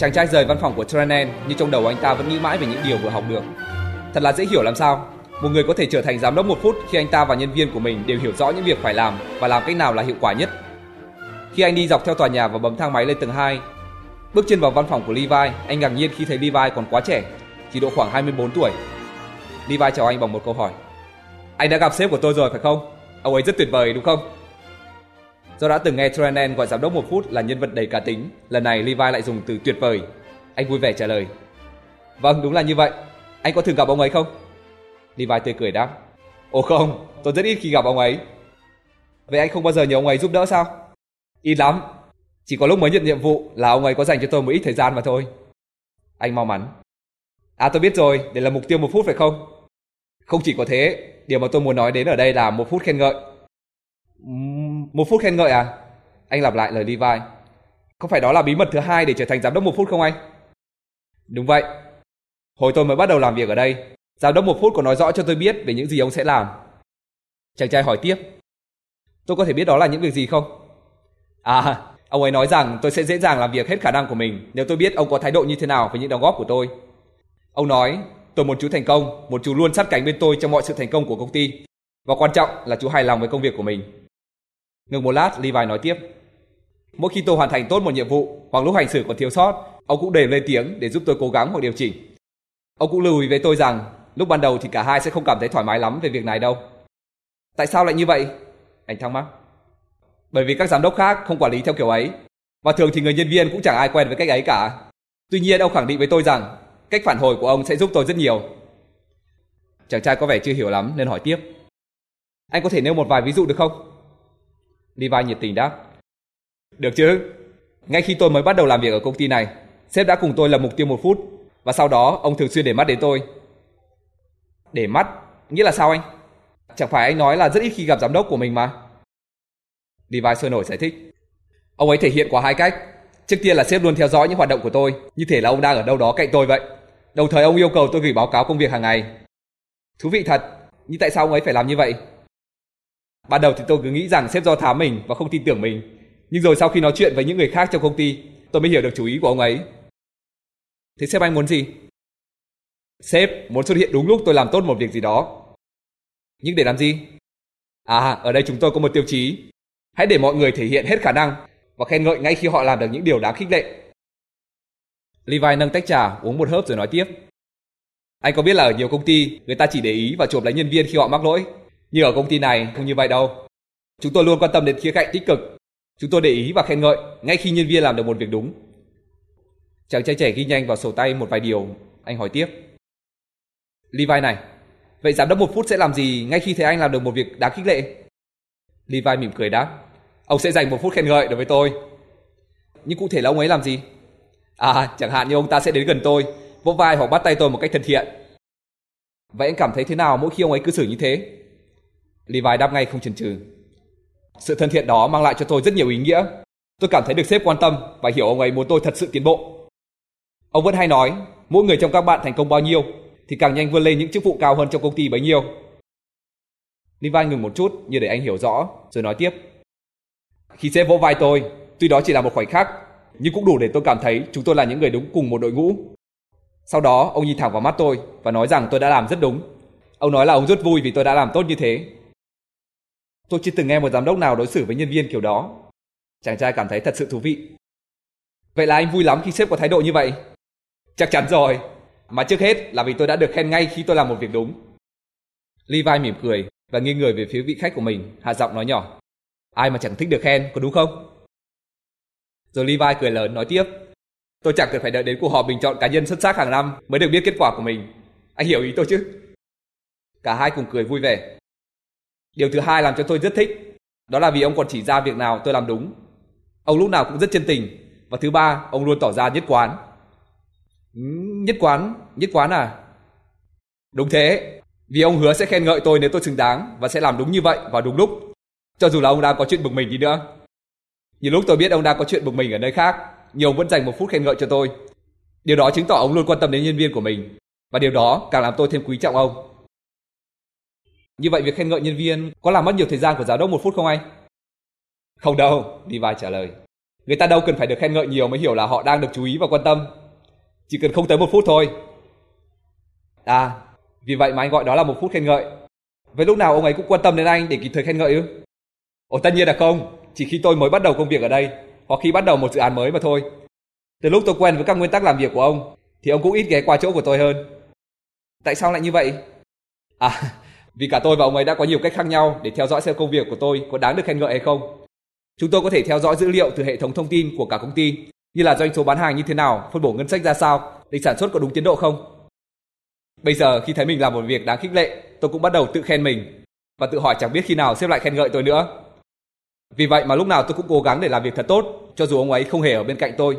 Chàng trai rời văn phòng của Trenen nhưng trong đầu anh ta vẫn nghĩ mãi về những điều vừa học được. Thật là dễ hiểu làm sao. Một người có thể trở thành giám đốc một phút khi anh ta và nhân viên của mình đều hiểu rõ những việc phải làm và làm cách nào là hiệu quả nhất. Khi anh đi dọc theo tòa nhà và bấm thang máy lên tầng 2, bước chân vào văn phòng của Levi, anh ngạc nhiên khi thấy Levi còn quá trẻ, chỉ độ khoảng 24 tuổi. Levi chào anh bằng một câu hỏi. Anh đã gặp sếp của tôi rồi phải không? Ông ấy rất tuyệt vời đúng không? Do đã từng nghe Trenen gọi giám đốc một phút là nhân vật đầy cá tính, lần này Levi lại dùng từ tuyệt vời. Anh vui vẻ trả lời. Vâng, đúng là như vậy. Anh có thường gặp ông ấy không? Levi tươi cười đáp. Ồ không, tôi rất ít khi gặp ông ấy. Vậy anh không bao giờ nhờ ông ấy giúp đỡ sao? Ít lắm. Chỉ có lúc mới nhận nhiệm vụ là ông ấy có dành cho tôi một ít thời gian mà thôi. Anh mau mắn. À tôi biết rồi, để là mục tiêu một phút phải không? Không chỉ có thế, điều mà tôi muốn nói đến ở đây là một phút khen ngợi. Một phút khen ngợi à? Anh lặp lại lời Levi. Không phải đó là bí mật thứ hai để trở thành giám đốc một phút không anh? Đúng vậy. Hồi tôi mới bắt đầu làm việc ở đây, giám đốc một phút có nói rõ cho tôi biết về những gì ông sẽ làm. Chàng trai hỏi tiếp. Tôi có thể biết đó là những việc gì không? À, ông ấy nói rằng tôi sẽ dễ dàng làm việc hết khả năng của mình nếu tôi biết ông có thái độ như thế nào với những đóng góp của tôi. Ông nói, tôi muốn chú thành công, một chú luôn sát cánh bên tôi trong mọi sự thành công của công ty. Và quan trọng là chú hài lòng với công việc của mình. Ngừng một lát, Levi nói tiếp. Mỗi khi tôi hoàn thành tốt một nhiệm vụ hoặc lúc hành xử còn thiếu sót, ông cũng đều lên tiếng để giúp tôi cố gắng hoặc điều chỉnh. Ông cũng lưu ý với tôi rằng lúc ban đầu thì cả hai sẽ không cảm thấy thoải mái lắm về việc này đâu. Tại sao lại như vậy? Anh thắc mắc. Bởi vì các giám đốc khác không quản lý theo kiểu ấy. Và thường thì người nhân viên cũng chẳng ai quen với cách ấy cả. Tuy nhiên ông khẳng định với tôi rằng cách phản hồi của ông sẽ giúp tôi rất nhiều. Chàng trai có vẻ chưa hiểu lắm nên hỏi tiếp. Anh có thể nêu một vài ví dụ được không? Levi nhiệt tình đáp. Được chứ. Ngay khi tôi mới bắt đầu làm việc ở công ty này, sếp đã cùng tôi lập mục tiêu một phút và sau đó ông thường xuyên để mắt đến tôi. Để mắt? Nghĩa là sao anh? Chẳng phải anh nói là rất ít khi gặp giám đốc của mình mà. Levi sôi nổi giải thích. Ông ấy thể hiện qua hai cách. Trước tiên là sếp luôn theo dõi những hoạt động của tôi, như thể là ông đang ở đâu đó cạnh tôi vậy. Đồng thời ông yêu cầu tôi gửi báo cáo công việc hàng ngày. Thú vị thật, nhưng tại sao ông ấy phải làm như vậy? Ban đầu thì tôi cứ nghĩ rằng sếp do thám mình và không tin tưởng mình. Nhưng rồi sau khi nói chuyện với những người khác trong công ty, tôi mới hiểu được chú ý của ông ấy. Thế sếp anh muốn gì? Sếp muốn xuất hiện đúng lúc tôi làm tốt một việc gì đó. Nhưng để làm gì? À, ở đây chúng tôi có một tiêu chí. Hãy để mọi người thể hiện hết khả năng và khen ngợi ngay khi họ làm được những điều đáng khích lệ. Levi nâng tách trà uống một hớp rồi nói tiếp. Anh có biết là ở nhiều công ty người ta chỉ để ý và chụp lấy nhân viên khi họ mắc lỗi. Nhưng ở công ty này không như vậy đâu. Chúng tôi luôn quan tâm đến khía cạnh tích cực. Chúng tôi để ý và khen ngợi ngay khi nhân viên làm được một việc đúng. Chàng trai trẻ ghi nhanh vào sổ tay một vài điều. Anh hỏi tiếp. Levi này, vậy giám đốc một phút sẽ làm gì ngay khi thấy anh làm được một việc đáng khích lệ? Levi mỉm cười đáp. Ông sẽ dành một phút khen ngợi đối với tôi. Nhưng cụ thể là ông ấy làm gì? À, chẳng hạn như ông ta sẽ đến gần tôi, vỗ vai hoặc bắt tay tôi một cách thân thiện. Vậy anh cảm thấy thế nào mỗi khi ông ấy cư xử như thế? Levi đáp ngay không chần chừ. Sự thân thiện đó mang lại cho tôi rất nhiều ý nghĩa. Tôi cảm thấy được sếp quan tâm và hiểu ông ấy muốn tôi thật sự tiến bộ. Ông vẫn hay nói, mỗi người trong các bạn thành công bao nhiêu thì càng nhanh vươn lên những chức vụ cao hơn trong công ty bấy nhiêu. Levi ngừng một chút như để anh hiểu rõ, rồi nói tiếp. Khi sếp vỗ vai tôi, tuy đó chỉ là một khoảnh khắc, nhưng cũng đủ để tôi cảm thấy chúng tôi là những người đúng cùng một đội ngũ. Sau đó, ông nhìn thẳng vào mắt tôi và nói rằng tôi đã làm rất đúng. Ông nói là ông rất vui vì tôi đã làm tốt như thế. Tôi chưa từng nghe một giám đốc nào đối xử với nhân viên kiểu đó. Chàng trai cảm thấy thật sự thú vị. Vậy là anh vui lắm khi sếp có thái độ như vậy? Chắc chắn rồi. Mà trước hết là vì tôi đã được khen ngay khi tôi làm một việc đúng. Levi mỉm cười và nghiêng người về phía vị khách của mình, hạ giọng nói nhỏ. Ai mà chẳng thích được khen, có đúng không? Rồi Levi cười lớn nói tiếp. Tôi chẳng cần phải đợi đến cuộc họp bình chọn cá nhân xuất sắc hàng năm mới được biết kết quả của mình. Anh hiểu ý tôi chứ? Cả hai cùng cười vui vẻ. Điều thứ hai làm cho tôi rất thích, đó là vì ông còn chỉ ra việc nào tôi làm đúng. Ông lúc nào cũng rất chân tình. Và thứ ba, ông luôn tỏ ra nhất quán. Nhất quán, nhất quán à? Đúng thế, vì ông hứa sẽ khen ngợi tôi nếu tôi xứng đáng và sẽ làm đúng như vậy vào đúng lúc. Cho dù là ông đang có chuyện bực mình đi nữa. Nhiều lúc tôi biết ông đang có chuyện bực mình ở nơi khác, nhưng ông vẫn dành một phút khen ngợi cho tôi. Điều đó chứng tỏ ông luôn quan tâm đến nhân viên của mình. Và điều đó càng làm tôi thêm quý trọng ông. Như vậy việc khen ngợi nhân viên có làm mất nhiều thời gian của giáo đốc một phút không anh? Không đâu, Levi trả lời. Người ta đâu cần phải được khen ngợi nhiều mới hiểu là họ đang được chú ý và quan tâm. Chỉ cần không tới một phút thôi. À, vì vậy mà anh gọi đó là một phút khen ngợi. vậy lúc nào ông ấy cũng quan tâm đến anh để kịp thời khen ngợi ư? Ồ tất nhiên là không, chỉ khi tôi mới bắt đầu công việc ở đây, hoặc khi bắt đầu một dự án mới mà thôi. Từ lúc tôi quen với các nguyên tắc làm việc của ông, thì ông cũng ít ghé qua chỗ của tôi hơn. Tại sao lại như vậy? À, vì cả tôi và ông ấy đã có nhiều cách khác nhau để theo dõi xem công việc của tôi có đáng được khen ngợi hay không. Chúng tôi có thể theo dõi dữ liệu từ hệ thống thông tin của cả công ty, như là doanh số bán hàng như thế nào, phân bổ ngân sách ra sao, lịch sản xuất có đúng tiến độ không. Bây giờ khi thấy mình làm một việc đáng khích lệ, tôi cũng bắt đầu tự khen mình và tự hỏi chẳng biết khi nào xếp lại khen ngợi tôi nữa. Vì vậy mà lúc nào tôi cũng cố gắng để làm việc thật tốt, cho dù ông ấy không hề ở bên cạnh tôi.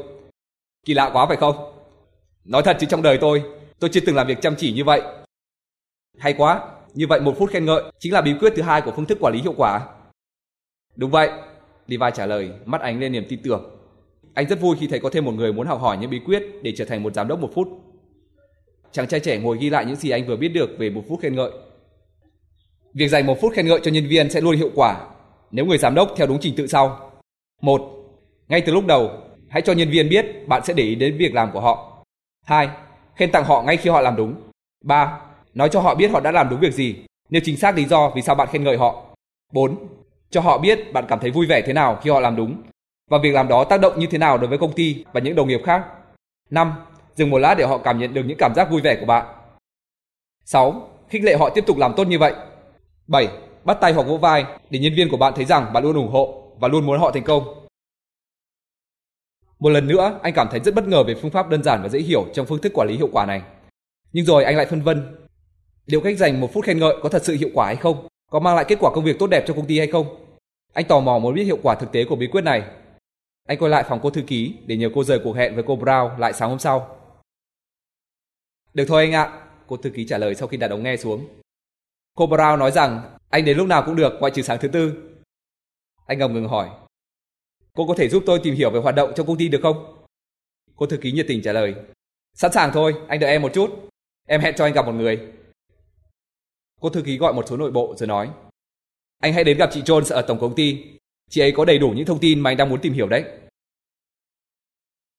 Kỳ lạ quá phải không? Nói thật chứ trong đời tôi, tôi chưa từng làm việc chăm chỉ như vậy. Hay quá, như vậy một phút khen ngợi chính là bí quyết thứ hai của phương thức quản lý hiệu quả. Đúng vậy, Levi trả lời, mắt ánh lên niềm tin tưởng. Anh rất vui khi thấy có thêm một người muốn học hỏi những bí quyết để trở thành một giám đốc một phút. Chàng trai trẻ ngồi ghi lại những gì anh vừa biết được về một phút khen ngợi. Việc dành một phút khen ngợi cho nhân viên sẽ luôn hiệu quả nếu người giám đốc theo đúng trình tự sau. Một, ngay từ lúc đầu, hãy cho nhân viên biết bạn sẽ để ý đến việc làm của họ. 2. Khen tặng họ ngay khi họ làm đúng. 3. Nói cho họ biết họ đã làm đúng việc gì, nêu chính xác lý do vì sao bạn khen ngợi họ. 4. Cho họ biết bạn cảm thấy vui vẻ thế nào khi họ làm đúng và việc làm đó tác động như thế nào đối với công ty và những đồng nghiệp khác. 5. Dừng một lát để họ cảm nhận được những cảm giác vui vẻ của bạn. 6. Khích lệ họ tiếp tục làm tốt như vậy. 7. Bắt tay hoặc vỗ vai để nhân viên của bạn thấy rằng bạn luôn ủng hộ và luôn muốn họ thành công. Một lần nữa, anh cảm thấy rất bất ngờ về phương pháp đơn giản và dễ hiểu trong phương thức quản lý hiệu quả này. Nhưng rồi anh lại phân vân. Liệu cách dành một phút khen ngợi có thật sự hiệu quả hay không? Có mang lại kết quả công việc tốt đẹp cho công ty hay không? Anh tò mò muốn biết hiệu quả thực tế của bí quyết này. Anh quay lại phòng cô thư ký để nhờ cô rời cuộc hẹn với cô Brown lại sáng hôm sau. Được thôi anh ạ, cô thư ký trả lời sau khi đặt ống nghe xuống. Cô Brown nói rằng anh đến lúc nào cũng được ngoại trừ sáng thứ tư. Anh ngầm ngừng hỏi. Cô có thể giúp tôi tìm hiểu về hoạt động trong công ty được không? Cô thư ký nhiệt tình trả lời. Sẵn sàng thôi, anh đợi em một chút. Em hẹn cho anh gặp một người. Cô thư ký gọi một số nội bộ rồi nói. Anh hãy đến gặp chị Jones ở tổng công ty. Chị ấy có đầy đủ những thông tin mà anh đang muốn tìm hiểu đấy.